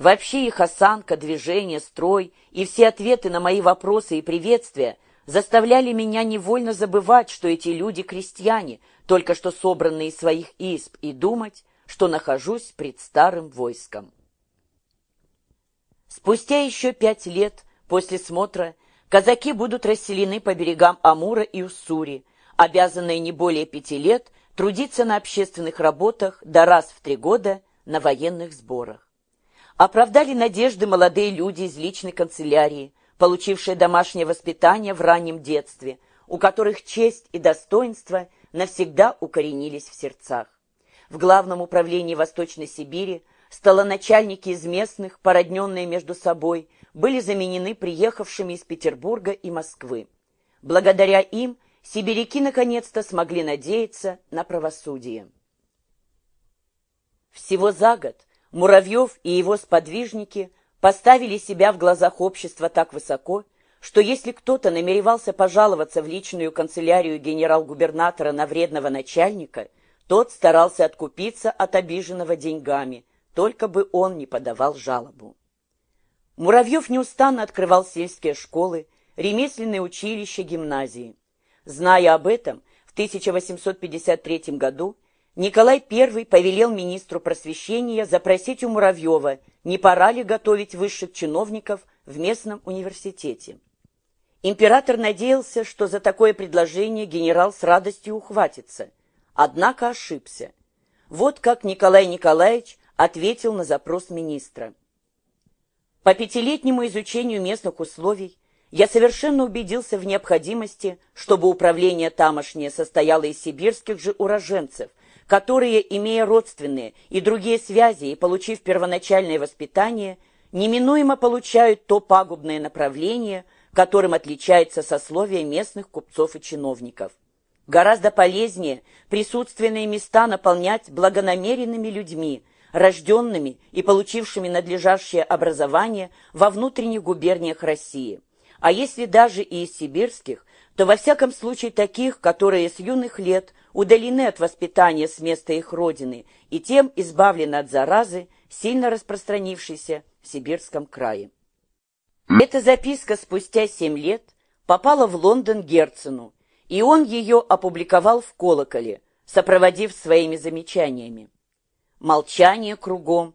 Вообще их осанка, движение, строй и все ответы на мои вопросы и приветствия заставляли меня невольно забывать, что эти люди крестьяне, только что собранные из своих исп, и думать, что нахожусь пред старым войском. Спустя еще пять лет после смотра казаки будут расселены по берегам Амура и Уссури, обязанные не более пяти лет трудиться на общественных работах да раз в три года на военных сборах. Оправдали надежды молодые люди из личной канцелярии, получившие домашнее воспитание в раннем детстве, у которых честь и достоинство навсегда укоренились в сердцах. В Главном управлении Восточной Сибири столоначальники из местных, породненные между собой, были заменены приехавшими из Петербурга и Москвы. Благодаря им сибиряки наконец-то смогли надеяться на правосудие. Всего за год Муравьев и его сподвижники поставили себя в глазах общества так высоко, что если кто-то намеревался пожаловаться в личную канцелярию генерал-губернатора на вредного начальника, тот старался откупиться от обиженного деньгами, только бы он не подавал жалобу. Муравьев неустанно открывал сельские школы, ремесленные училища, гимназии. Зная об этом, в 1853 году Николай I повелел министру просвещения запросить у Муравьева, не пора ли готовить высших чиновников в местном университете. Император надеялся, что за такое предложение генерал с радостью ухватится, однако ошибся. Вот как Николай Николаевич ответил на запрос министра. По пятилетнему изучению местных условий я совершенно убедился в необходимости, чтобы управление тамошнее состояло из сибирских же уроженцев, которые, имея родственные и другие связи и получив первоначальное воспитание, неминуемо получают то пагубное направление, которым отличается сословие местных купцов и чиновников. Гораздо полезнее присутственные места наполнять благонамеренными людьми, рожденными и получившими надлежащее образование во внутренних губерниях России. А если даже и из сибирских, то во всяком случае таких, которые с юных лет удалены от воспитания с места их родины и тем избавлены от заразы, сильно распространившейся в Сибирском крае. Эта записка спустя семь лет попала в Лондон Герцену, и он ее опубликовал в «Колоколе», сопроводив своими замечаниями. Молчание кругом,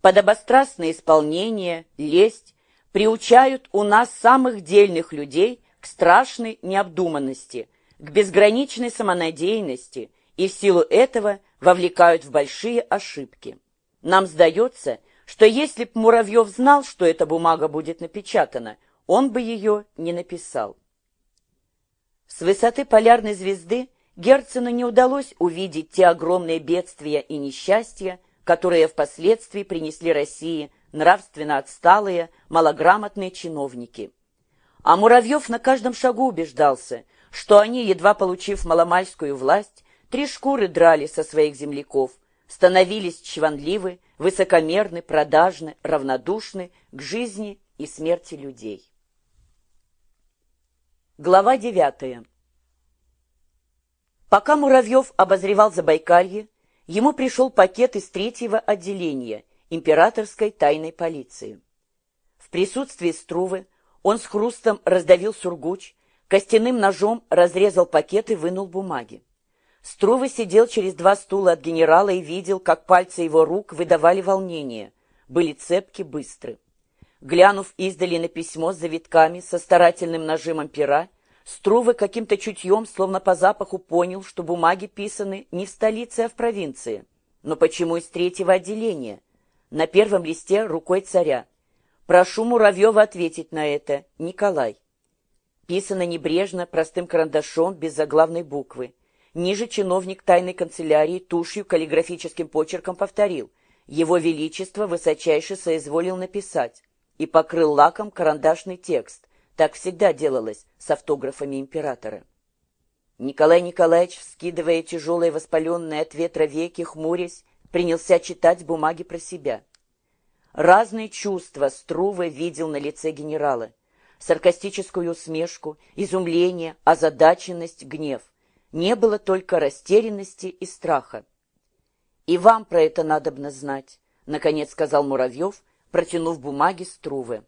подобострастное исполнение, лесть приучают у нас самых дельных людей к страшной необдуманности, к безграничной самонадеянности и в силу этого вовлекают в большие ошибки. Нам сдается, что если б Муравьев знал, что эта бумага будет напечатана, он бы ее не написал. С высоты полярной звезды Герцену не удалось увидеть те огромные бедствия и несчастья, которые впоследствии принесли России нравственно отсталые, малограмотные чиновники. А Муравьев на каждом шагу убеждался, что они, едва получив маломальскую власть, три шкуры драли со своих земляков, становились чванливы, высокомерны, продажны, равнодушны к жизни и смерти людей. Глава девятая. Пока Муравьев обозревал Забайкалье, ему пришел пакет из третьего отделения императорской тайной полиции. В присутствии Струвы он с хрустом раздавил сургуч, костяным ножом разрезал пакет и вынул бумаги. Струвы сидел через два стула от генерала и видел, как пальцы его рук выдавали волнение, были цепки, быстры. Глянув издали на письмо с завитками, со старательным нажимом пера, Струвы каким-то чутьем, словно по запаху, понял, что бумаги писаны не в столице, а в провинции. Но почему из третьего отделения? На первом листе рукой царя. Прошу Муравьева ответить на это. Николай. Писано небрежно, простым карандашом, без заглавной буквы. Ниже чиновник тайной канцелярии тушью каллиграфическим почерком повторил. Его Величество высочайше соизволил написать. И покрыл лаком карандашный текст. Так всегда делалось с автографами императора. Николай Николаевич, вскидывая тяжелые воспаленные от ветра веки, хмурясь, принялся читать бумаги про себя. Разные чувства Струве видел на лице генерала. Саркастическую усмешку, изумление, озадаченность, гнев. Не было только растерянности и страха. «И вам про это надобно знать», — наконец сказал Муравьев, протянув бумаги Струве.